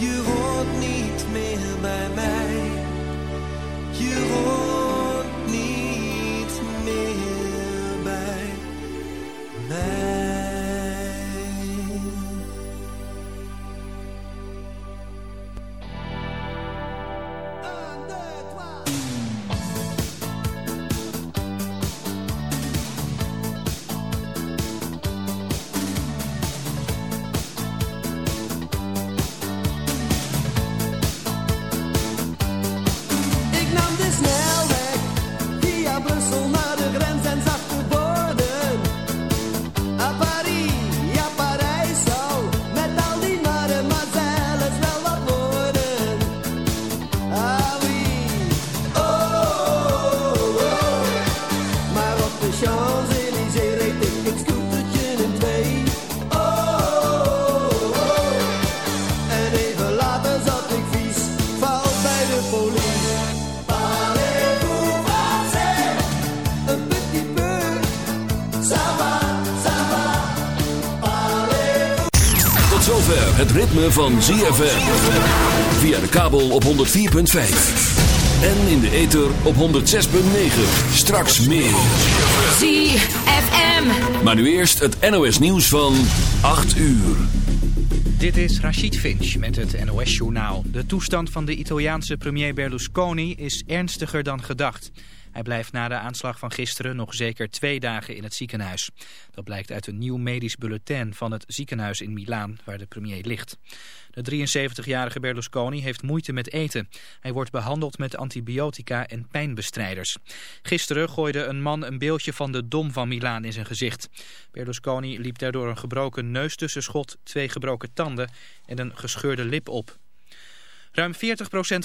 Je van ZFM. Via de kabel op 104.5. En in de ether op 106.9. Straks meer. ZFM. Maar nu eerst het NOS nieuws van 8 uur. Dit is Rachid Finch met het NOS-journaal. De toestand van de Italiaanse premier Berlusconi is ernstiger dan gedacht. Hij blijft na de aanslag van gisteren nog zeker twee dagen in het ziekenhuis. Dat blijkt uit een nieuw medisch bulletin van het ziekenhuis in Milaan, waar de premier ligt. De 73-jarige Berlusconi heeft moeite met eten. Hij wordt behandeld met antibiotica en pijnbestrijders. Gisteren gooide een man een beeldje van de Dom van Milaan in zijn gezicht. Berlusconi liep daardoor een gebroken neustussenschot, twee gebroken tanden en een gescheurde lip op. Ruim 40%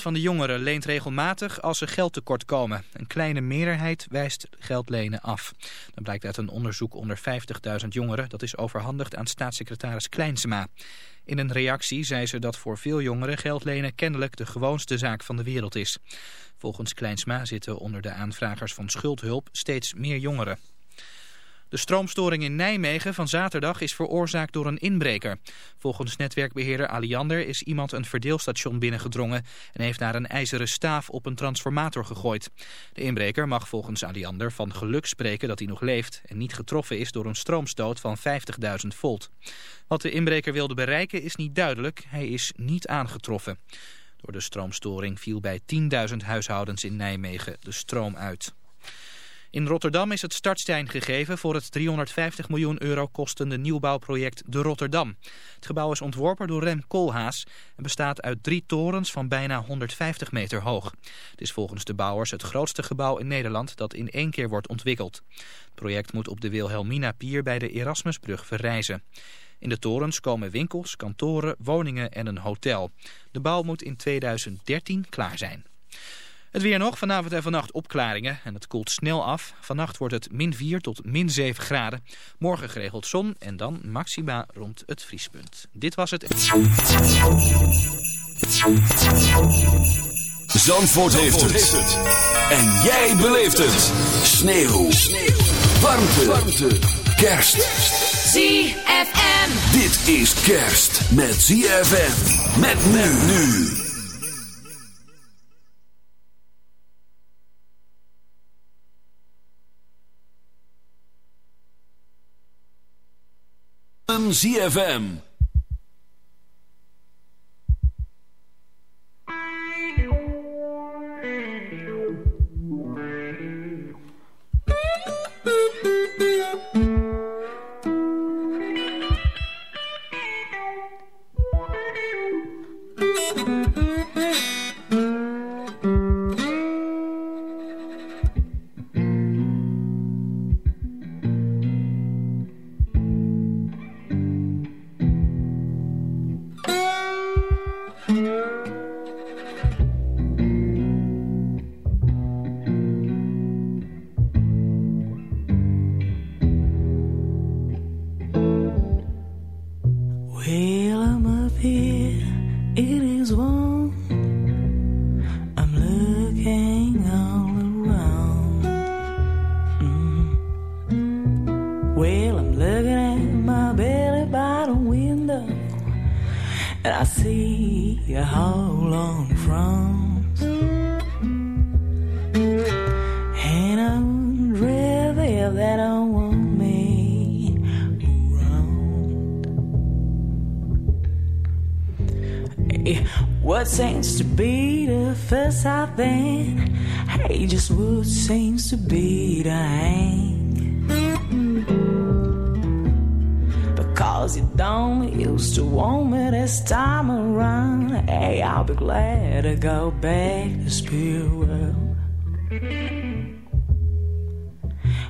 van de jongeren leent regelmatig als ze geld tekort komen. Een kleine meerderheid wijst geld lenen af. Dat blijkt uit een onderzoek onder 50.000 jongeren. Dat is overhandigd aan staatssecretaris Kleinsema. In een reactie zei ze dat voor veel jongeren geld lenen kennelijk de gewoonste zaak van de wereld is. Volgens Kleinsma zitten onder de aanvragers van schuldhulp steeds meer jongeren. De stroomstoring in Nijmegen van zaterdag is veroorzaakt door een inbreker. Volgens netwerkbeheerder Aliander is iemand een verdeelstation binnengedrongen... en heeft daar een ijzeren staaf op een transformator gegooid. De inbreker mag volgens Aliander van geluk spreken dat hij nog leeft... en niet getroffen is door een stroomstoot van 50.000 volt. Wat de inbreker wilde bereiken is niet duidelijk. Hij is niet aangetroffen. Door de stroomstoring viel bij 10.000 huishoudens in Nijmegen de stroom uit. In Rotterdam is het startstein gegeven voor het 350 miljoen euro kostende nieuwbouwproject De Rotterdam. Het gebouw is ontworpen door Rem Koolhaas en bestaat uit drie torens van bijna 150 meter hoog. Het is volgens de bouwers het grootste gebouw in Nederland dat in één keer wordt ontwikkeld. Het project moet op de Wilhelmina Pier bij de Erasmusbrug verrijzen. In de torens komen winkels, kantoren, woningen en een hotel. De bouw moet in 2013 klaar zijn. Het weer nog, vanavond en vannacht opklaringen en het koelt snel af. Vannacht wordt het min 4 tot min 7 graden. Morgen geregeld zon en dan maxima rond het vriespunt. Dit was het... Zandvoort, heeft, het. En jij beleeft het. Sneeuw. Warmte. Warmte. Kerst. ZFM. Dit is kerst met ZFM. Met men nu. ZFM. Seems to be the hang. Because you don't used to want me this time around. Hey, I'll be glad to go back to spirit world.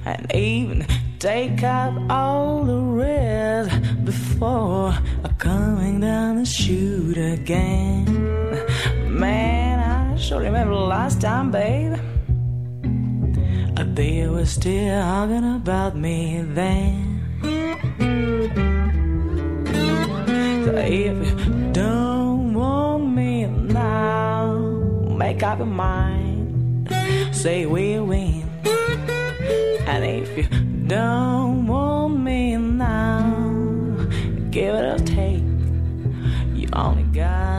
And even take up all the rest before coming down the chute again. Man, I sure remember the last time, babe. They were still talking about me then. So if you don't want me now, make up your mind. Say we win. And if you don't want me now, give it a take. You only got 200 days.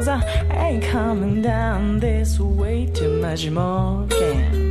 Cause I ain't coming down this way too much more. Can.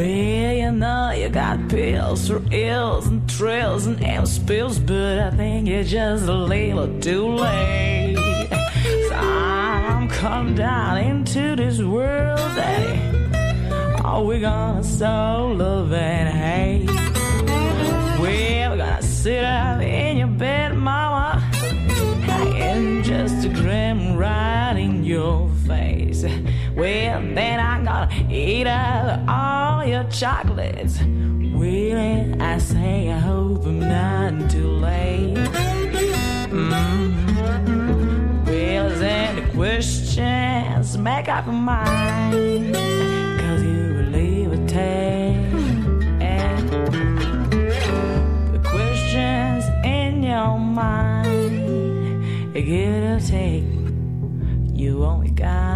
Well, you know you got pills for ills and trills and M spills, but I think it's just a little too late. So I'm coming down into this world, Daddy. Are we gonna sow love and hate? We're gonna sit up in your bed, Mama, and just a grim right in your face. Well, then I'm gonna eat up all your chocolates. Really, I say I hope I'm not too late. Mm. Well, is any questions? Make up your mind. Cause you believe it. The questions in your mind. Give or take. You only got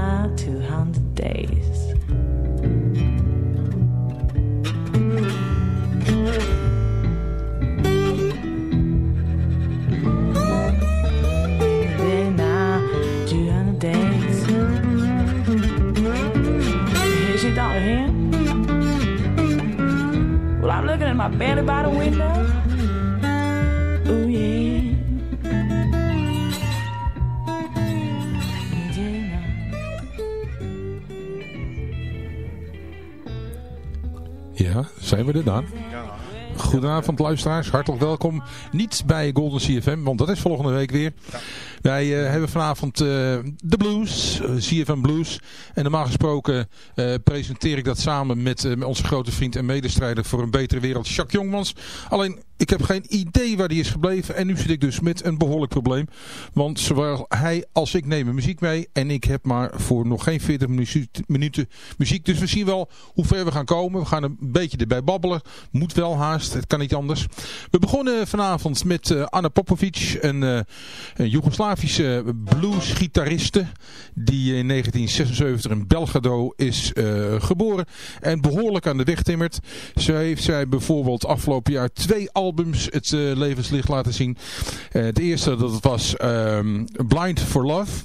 my belly by. Ja, zijn we er dan? Goedenavond luisteraars, hartelijk welkom. Niet bij Golden CFM, want dat is volgende week weer. Wij eh, hebben vanavond eh, de blues, eh, CFM Blues. En normaal gesproken eh, presenteer ik dat samen met, eh, onze grote vriend en medestrijder voor een betere wereld, Jacques Jongmans. Alleen, ik heb geen idee waar die is gebleven. En nu zit ik dus met een behoorlijk probleem. Want zowel hij als ik nemen muziek mee. En ik heb maar voor nog geen 40 minuut- minuten muziek. Dus we zien wel hoe ver we gaan komen. We gaan een beetje erbij babbelen. Moet wel haast. Het kan niet anders. We begonnen vanavond met eh, Anna Popovic. Eh, een Joegoslavische bluesgitariste. Die in 1976 in Belgrado is eh, geboren. En behoorlijk aan de weg timmert. Zo heeft zij bijvoorbeeld afgelopen jaar twee albums het eh, levenslicht laten zien. Eh, het eerste dat was ehm, Blind for Love.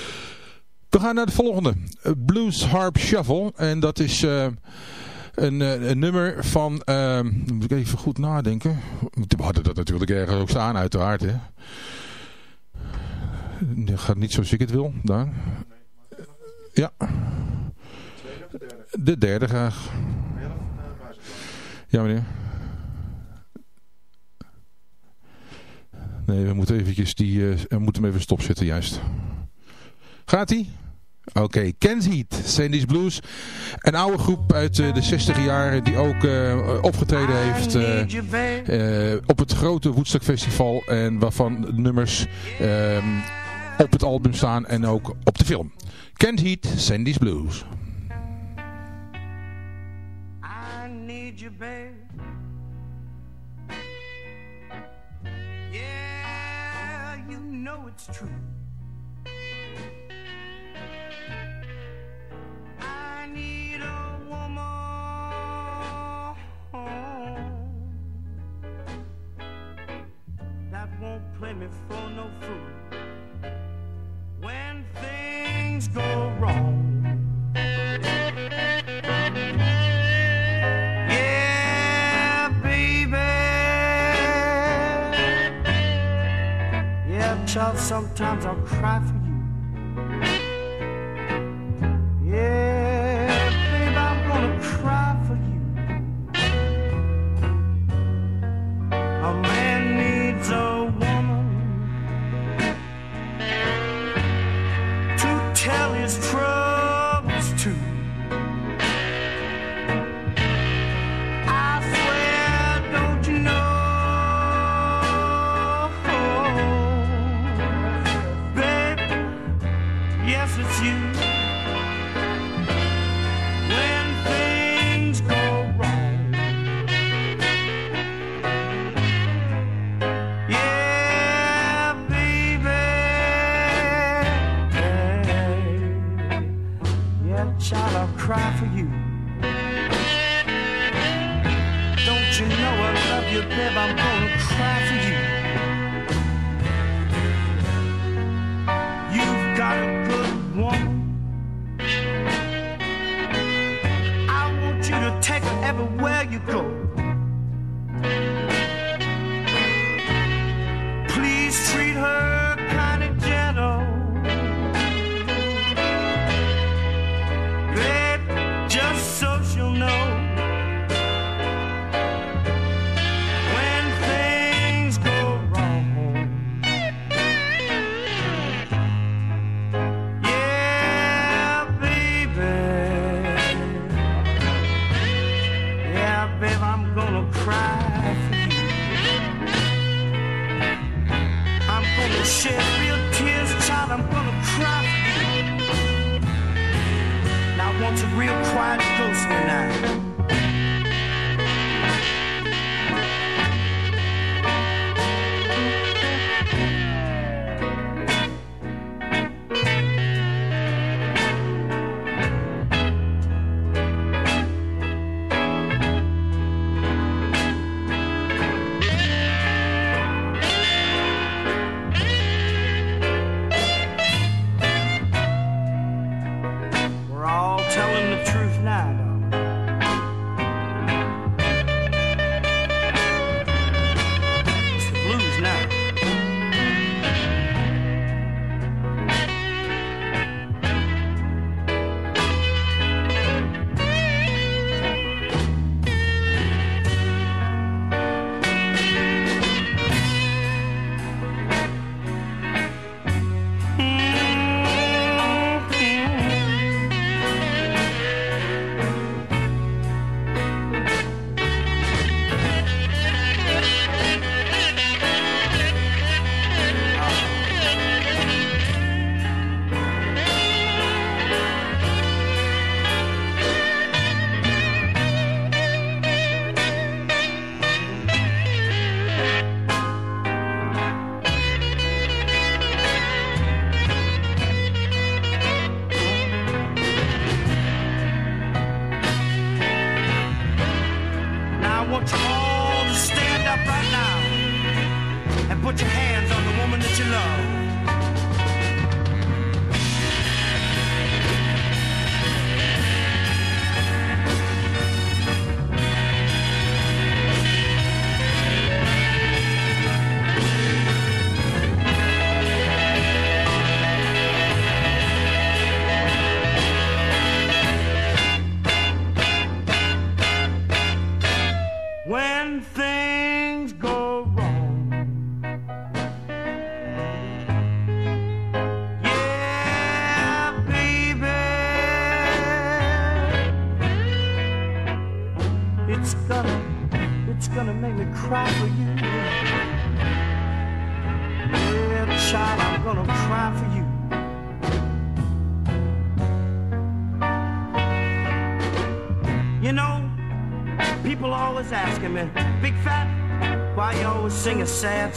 We gaan naar de volgende. Blues Harp Shuffle. En dat is uh, een, een, nummer van... Uh, moet ik even goed nadenken. We hadden dat natuurlijk ergens ook staan uiteraard. Hè. Dat gaat niet zoals ik het wil. Daar. Ja. De derde graag. Ja meneer. Nee, we moeten eventjes die, we moeten hem even stopzetten juist. Gaat-ie? Oké, okay. Ken's Heat, Sandy's Blues. Een oude groep uit uh, de 60 jaren die ook uh, opgetreden heeft uh, op het grote Woodstock Festival. En waarvan nummers um, op het album staan en ook op de film. Ken's Heat, Sandy's Blues. I need you, babe. Yeah, you know it's true. Sometimes I'll cry for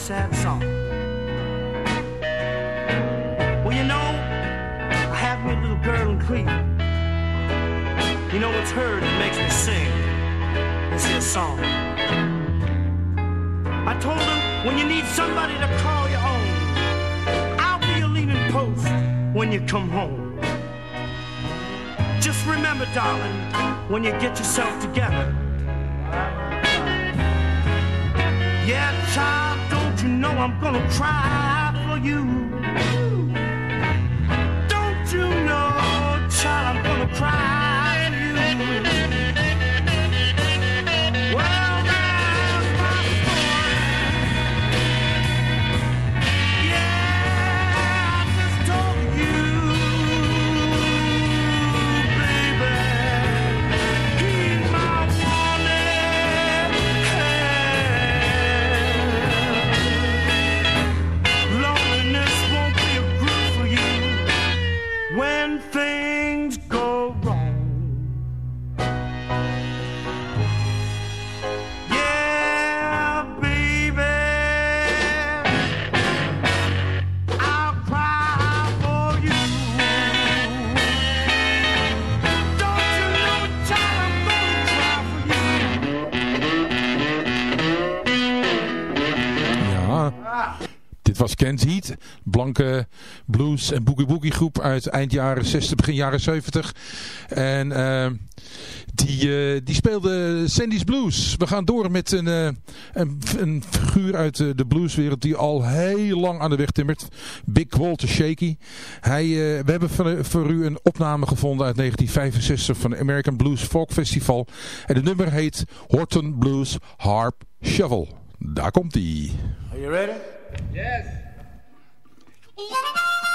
sad, song? Well, you know, I have me a little girl in Cleveland. You know, it's her that makes me sing this here song. I told her, when you need somebody to call your own, I'll be your leaning post when you come home. Just remember, darling, when you get yourself together. try. Ken's Heat. Blanke blues en boogie boogie groep uit eind jaren 60, begin jaren 70. En eh, die, eh, die speelde Sandy's Blues. We gaan door met een, eh, een, een figuur uit eh, de blueswereld die al heel lang aan de weg timmert. Big Walter Shaky. Hij, eh, we hebben voor, voor u een opname gevonden uit 1965 van het American Blues Folk Festival. En het nummer heet Horton Blues Harp Shovel. Daar komt hij. Are you ready? Thank やめない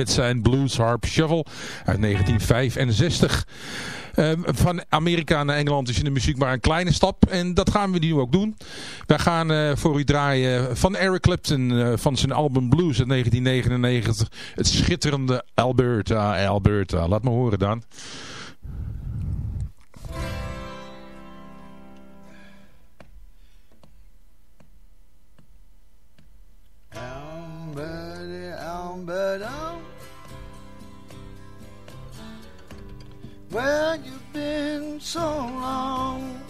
met zijn Blues Harp Shuffle uit 1965. Ehm, van Amerika naar Engeland is in de muziek maar een kleine stap. En dat gaan we nu ook doen. Wij gaan eh, voor u draaien van Eric Clapton eh, van zijn album Blues uit 1999. Het schitterende Alberta, Alberta. Laat me horen dan. Alberta, Alberta. Where you've been so long?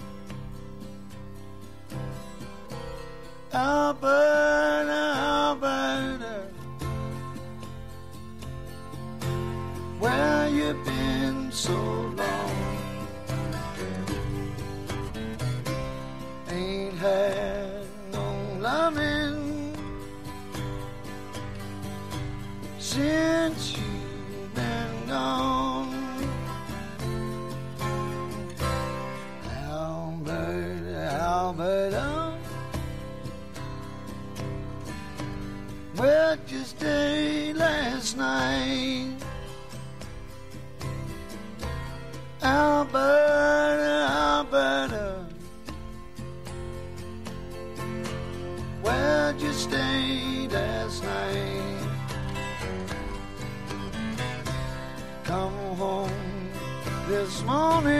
Alberta, Alberta. Where you been so long? Morning.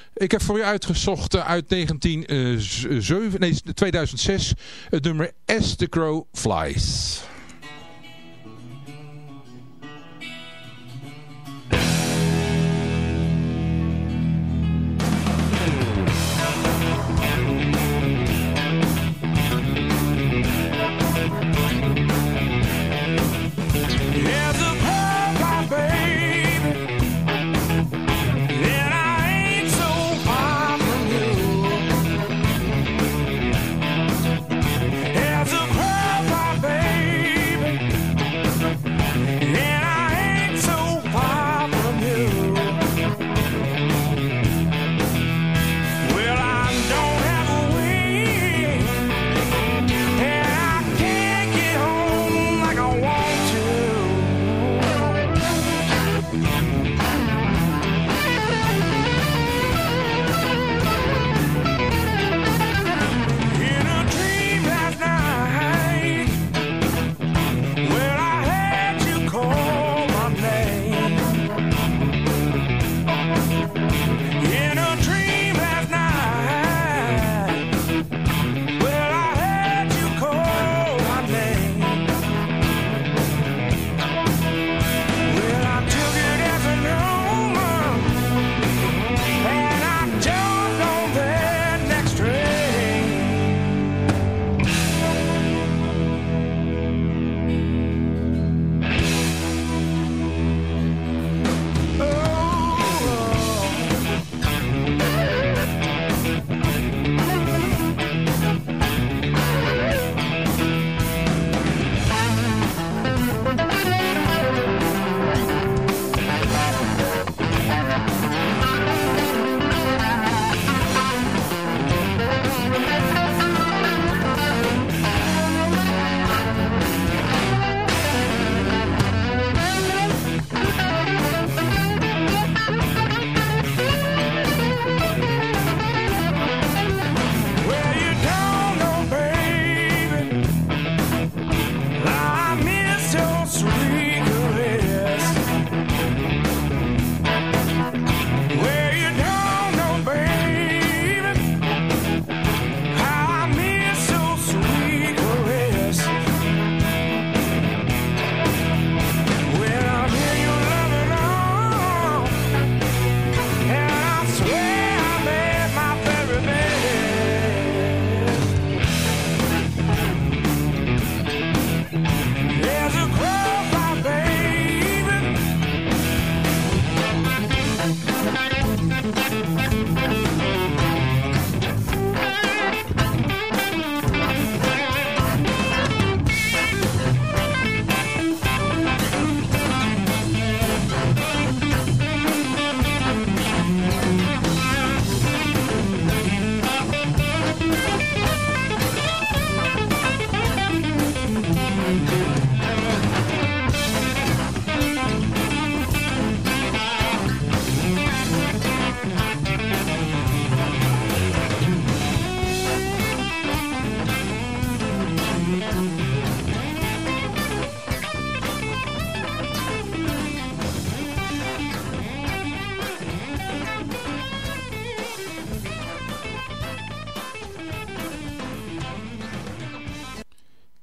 Ik heb voor u uitgezocht uit 1907, nee, 2006 het nummer As the Crow Flies.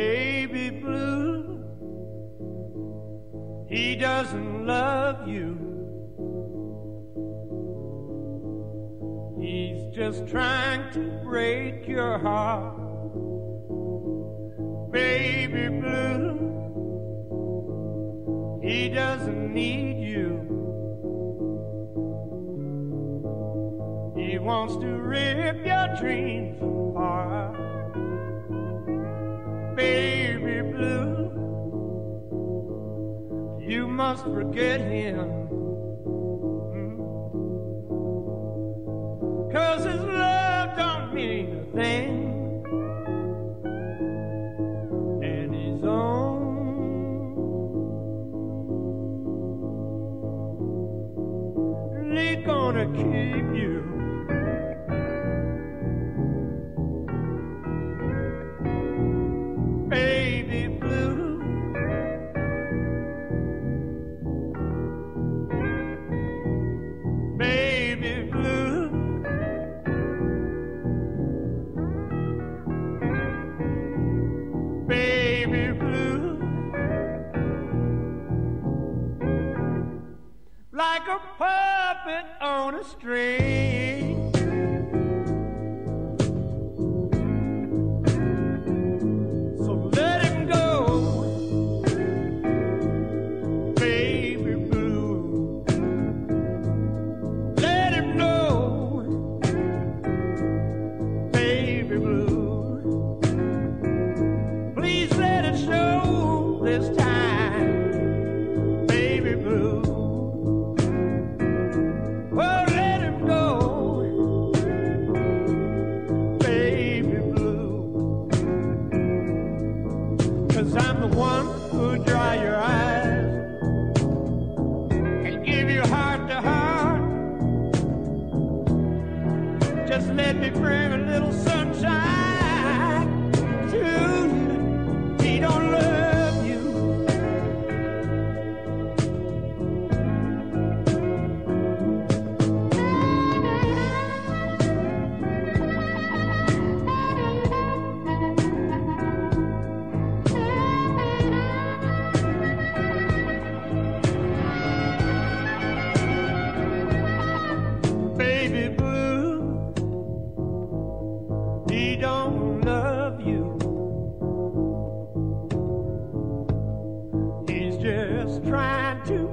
Baby blue. He doesn't love you. He's just trying to break your heart. Baby blue. He doesn't need you. He wants to rip your dreams apart baby blue. You must forget him. Hmm. Cause his love don't mean a thing. And his own. Gonna keep you.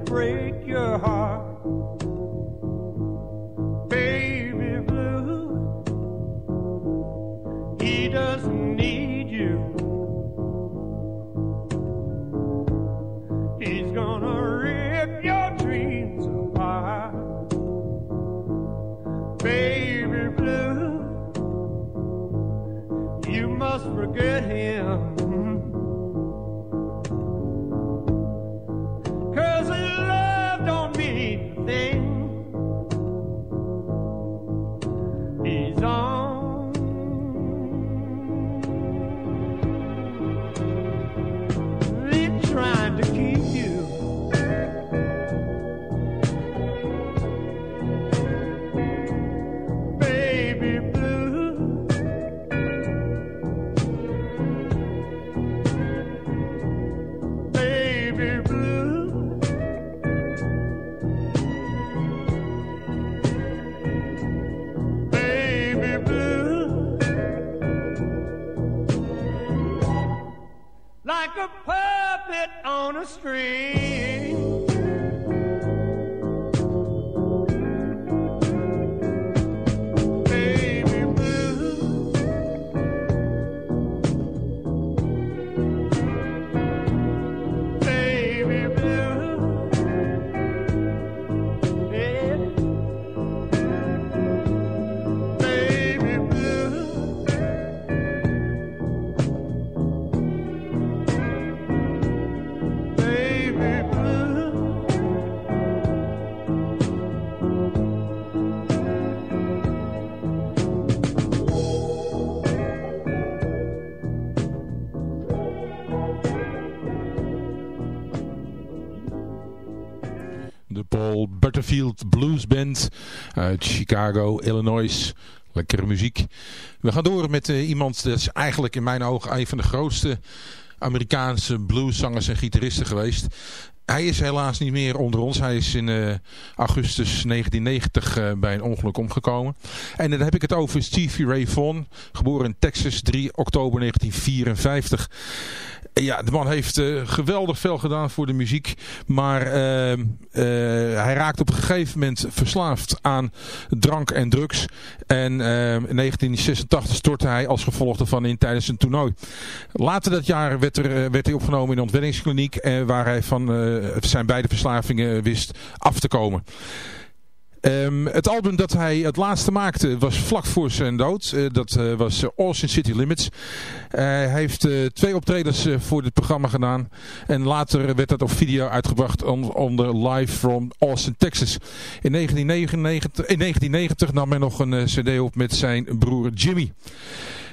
break your heart. Butterfield Blues Band uit Chicago, Illinois. Lekkere muziek. We gaan door met uh, iemand, dat is eigenlijk in mijn ogen een van de grootste Amerikaanse blueszangers en gitaristen geweest. Hij is helaas niet meer onder ons. Hij is in uh, augustus 1990 uh, bij een ongeluk omgekomen. En dan heb ik het over Stevie Ray Vaughan. Geboren in Texas 3 oktober 1954. Ja, de man heeft uh, geweldig veel gedaan voor de muziek. Maar hij raakt op een gegeven moment verslaafd aan drank en drugs. En in 1986 stortte hij als gevolg daarvan in tijdens een toernooi. Later dat jaar werd, er, werd hij opgenomen in een ontwenningskliniek. waar hij van zijn beide verslavingen wist af te komen. Um, het album dat hij het laatste maakte was vlak voor zijn dood. Uh, dat uh, was Austin City Limits. hij heeft twee optredens voor dit programma gedaan. En later werd dat op video uitgebracht on, onder Live from Austin, Texas. In 1999, in 1990 nam hij nog een cd op met zijn broer Jimmy.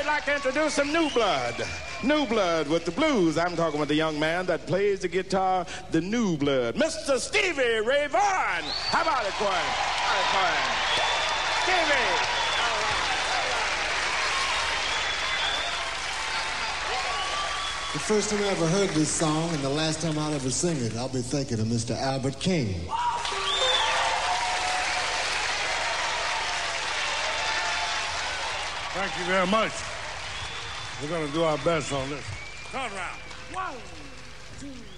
We'd like to introduce some new blood. New blood with the blues. I'm talking with the young man that plays the guitar, the new blood. Mr. Stevie Ray Vaughan. How about it, Coin? How it, Stevie. The first time I ever heard this song and the last time I'll ever sing it, I'll be thinking of Mr. Albert King. Thank you very much. We're going to do our best on this. Third round. One, two.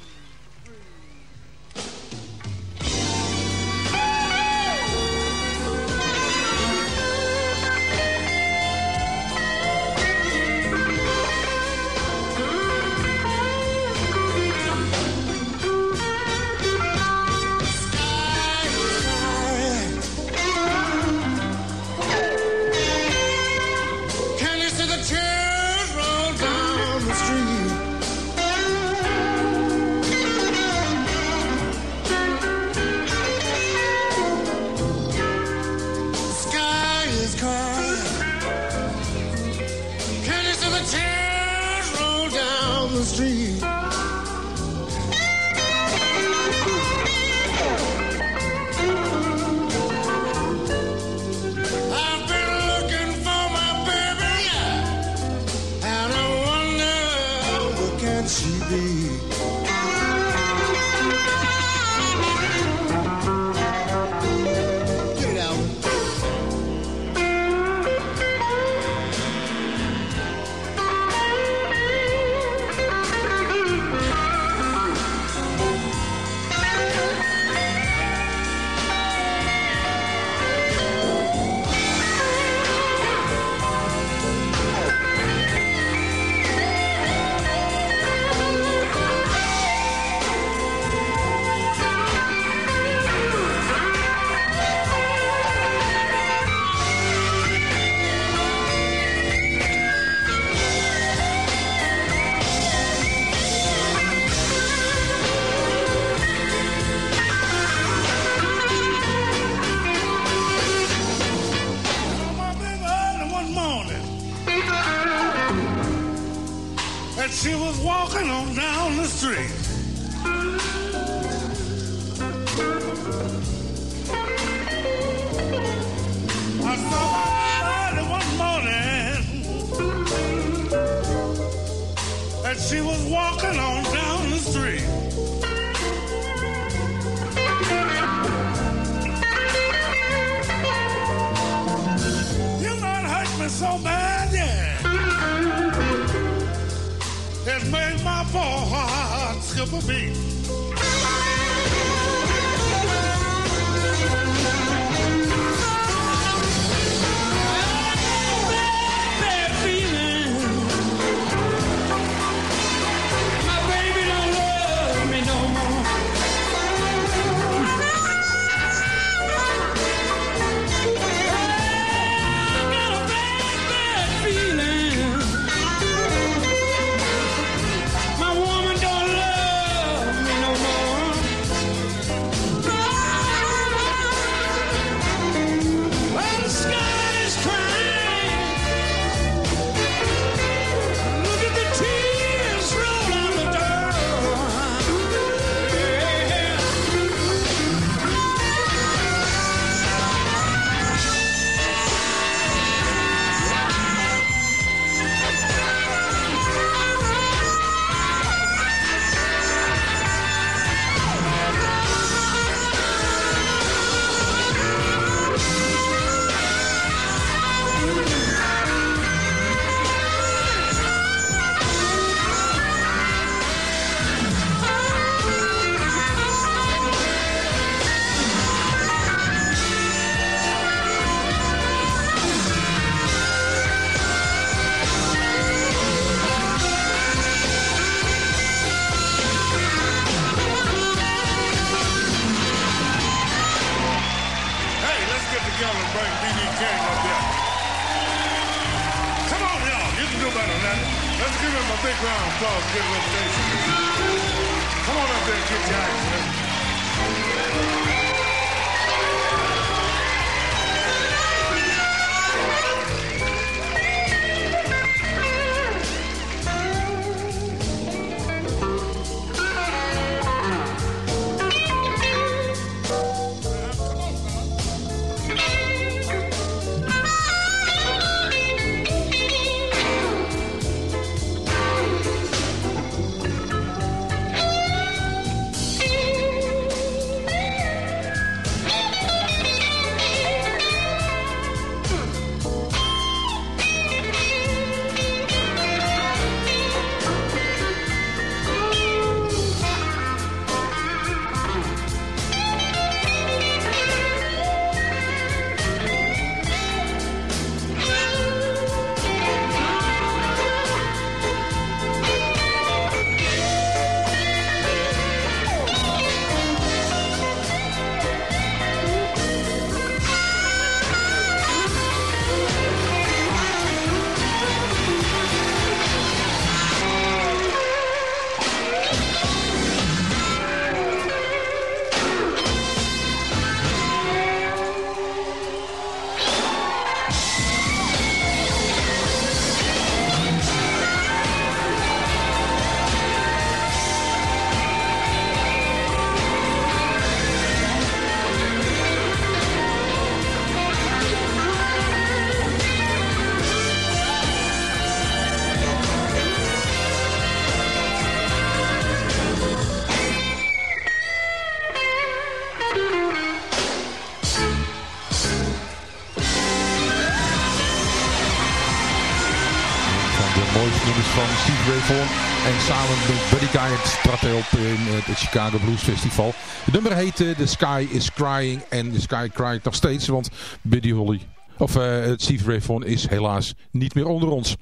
Het Chicago Blues Festival. Het nummer heette The Sky is Crying. En The Sky crying nog steeds, want Buddy Holly... Of eh, Steve Ray Vaughan is helaas niet meer onder ons.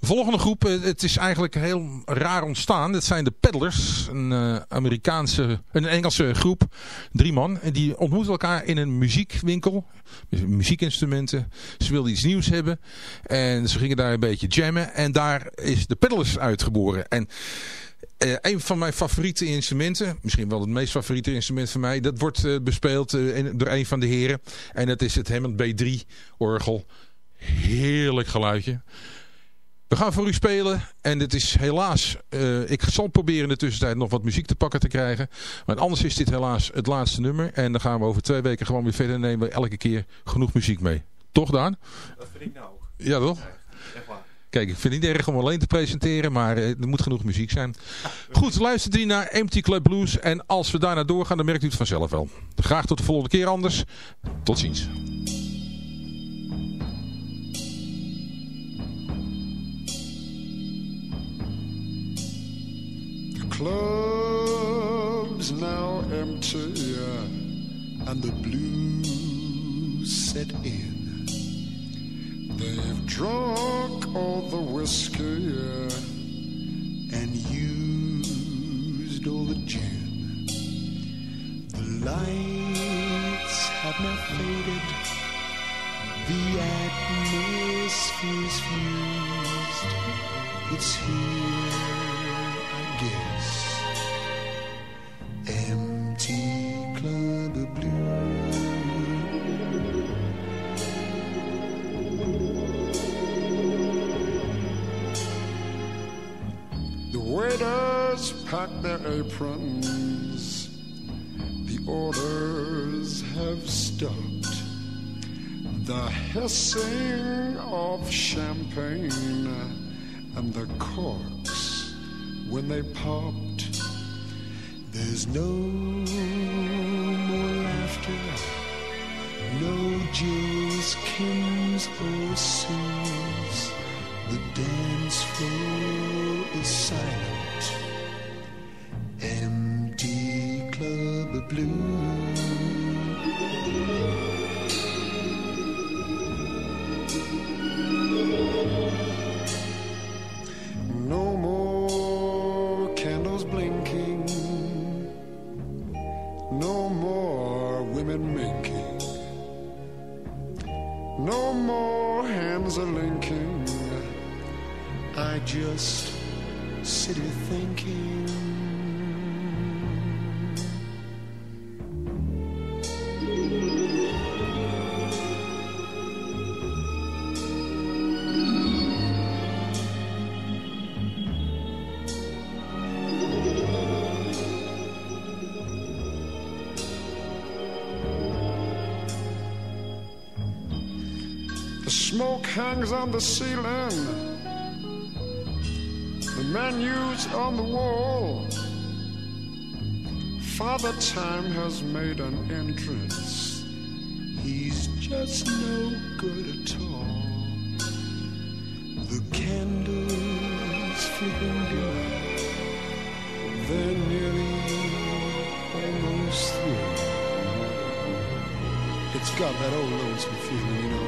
Volgende groep, eh, het is eigenlijk heel raar ontstaan. Dat zijn de Peddlers, een eh, Amerikaanse, een Engelse groep, drie man. En die ontmoeten elkaar in een muziekwinkel, muziekinstrumenten. Ze wilden iets nieuws hebben en ze gingen daar een beetje jammen. En daar is de Peddlers uitgeboren. En eh, een van mijn favoriete instrumenten, misschien wel het meest favoriete instrument van mij, dat wordt eh, bespeeld eh, door een van de heren. En dat is het Hammond B3 orgel. Heerlijk geluidje. We gaan voor u spelen en het is helaas, ik zal proberen in de tussentijd nog wat muziek te pakken te krijgen. Maar anders is dit helaas het laatste nummer en dan gaan we over twee weken gewoon weer verder en nemen we elke keer genoeg muziek mee. Toch Daan? Dat vind ik nou ook. Ja toch? Echt waar. Kijk, ik vind het niet erg om alleen te presenteren, maar eh, er moet genoeg muziek zijn. Goed, luistert u naar Empty Club Blues en als we daarna doorgaan, dan merkt u het vanzelf wel. Graag tot de volgende keer anders. Tot ziens. The club's now empty and the blues set in. They've drunk all the whiskey and used all the gin. The lights have now faded. The atmosphere's fused. It's here, pack their aprons. The orders have stopped. The hissing of champagne and the corks when they popped. There's no more laughter, no Jill's, Kim's, or Sue's. The dance floor is silent, blue. Hangs on the ceiling. The menus on the wall. Father Time has made an entrance. He's just no good at all. The candles flickering. They're nearly almost through. It's got that old lonesome feeling, you know.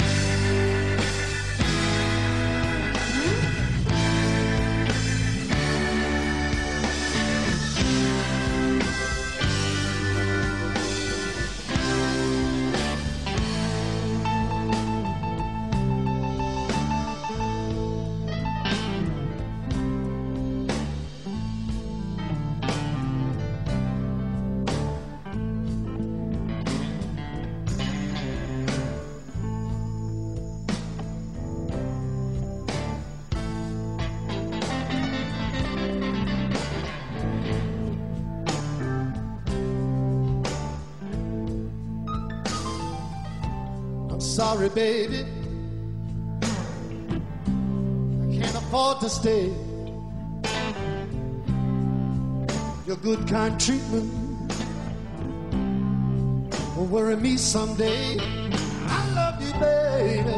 Sorry, baby. I can't afford to stay. Your good, kind treatment will worry me someday. I love you, baby.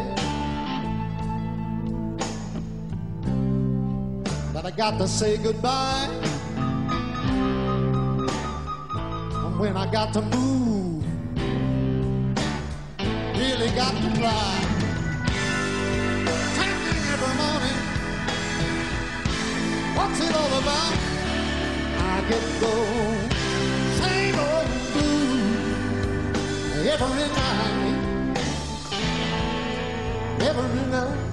But I got to say goodbye. And when I got to move, got to fly. Taking every morning. What's it all about? I get gold. Same old blues every night. Every night.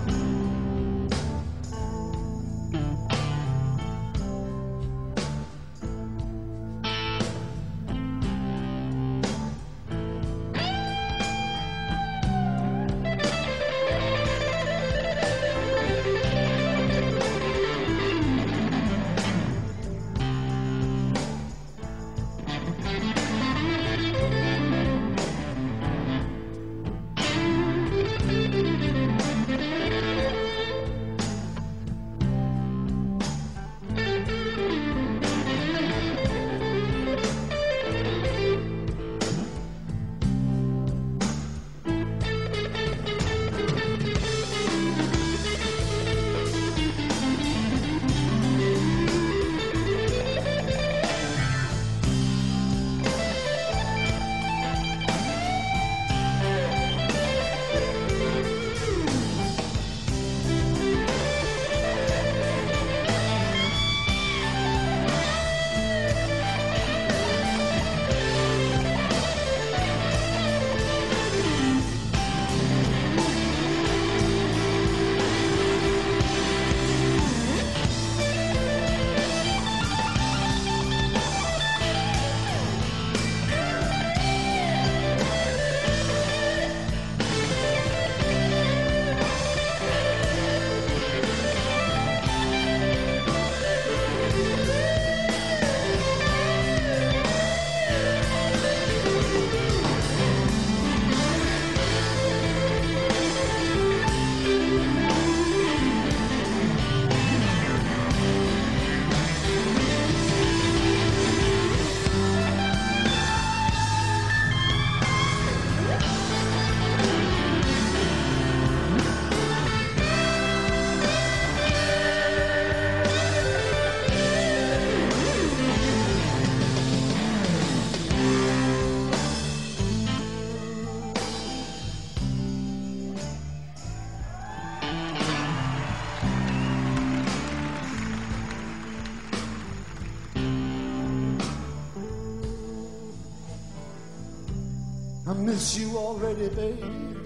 Miss you already, babe.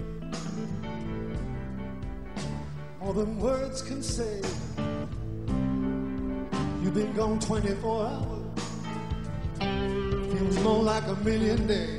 More than words can say. You've been gone 24 hours. Feels more like a million days.